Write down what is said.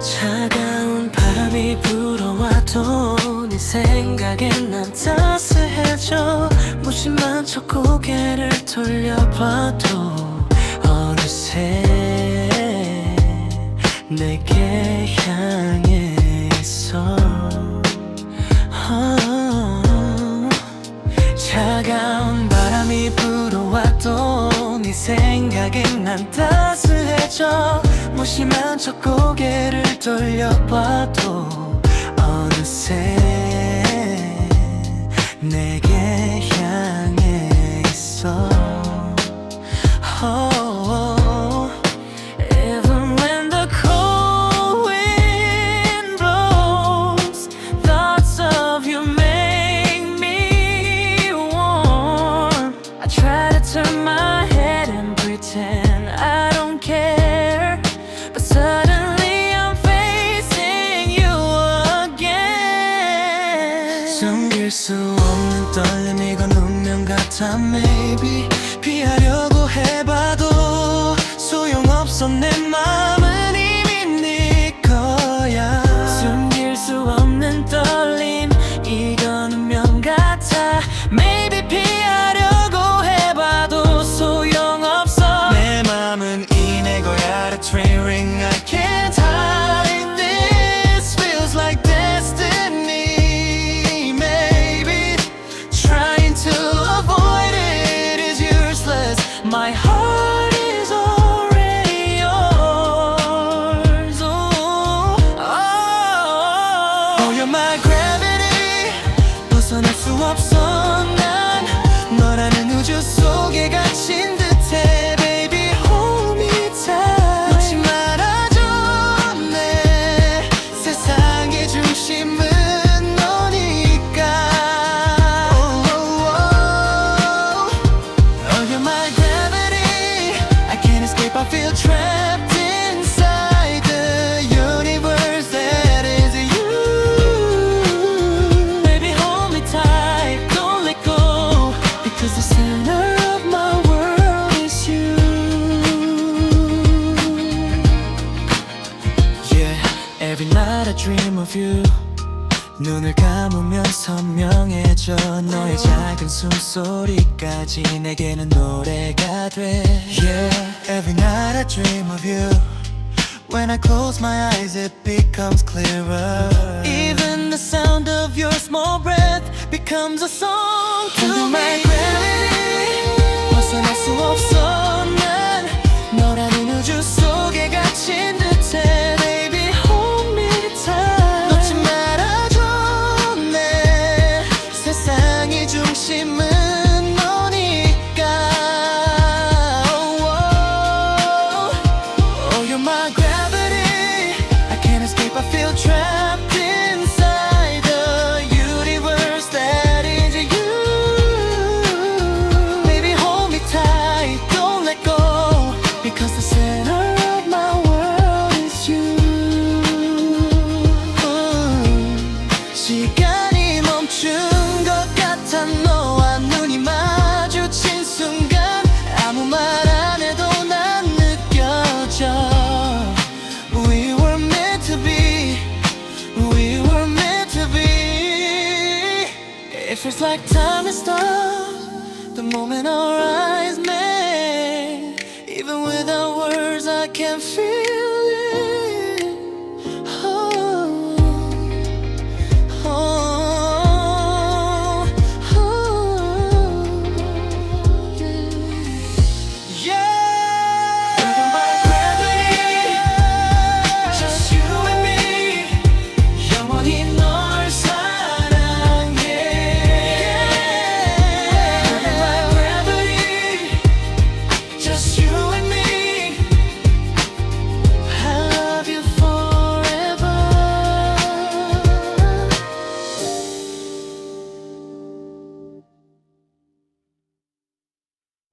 차가운 밤이 불어와도 네 생각엔 난 따스해져 무심한 척 고개를 돌려봐도 어느새 내게 향해 있어 아, 차가운 바람이 불어와도 네 생각엔 난 따스해져 무심한 척 고개를 돌려봐도 어느새 내게 향해 있어. oh, 숨길 수 없는 떨림 이건 운명 같아. Maybe 피하려고 해봐도 소용없어 내 맘 난 너라는 우주 속에 갇힌 듯해 baby hold me tight 놓지 말아줘 내 세상의 중심은 너니까 oh, oh, oh. Oh, you're my gravity. I can't escape. I feel trapped every night I dream of you. 눈을 감으면 선명해져 너의 작은 숨소리까지 내게는 노래가 돼 Yeah, every night I dream of you When I close my eyes it becomes clearer Even the sound of your small breath becomes a song to me 세상의 중심은 너니까 oh, oh. Oh, you're my gravity. I can't escape. I feel trapped inside the universe that is you. Baby, hold me tight. Don't let go. Because the center of my world is you. 시간이 멈춘 것 같아 너와 눈이 마주친 순간 아무 말 안 해도 난 느껴져 We were meant to be We were meant to be It feels like time has stopped The moment our eyes met Even without words I can feel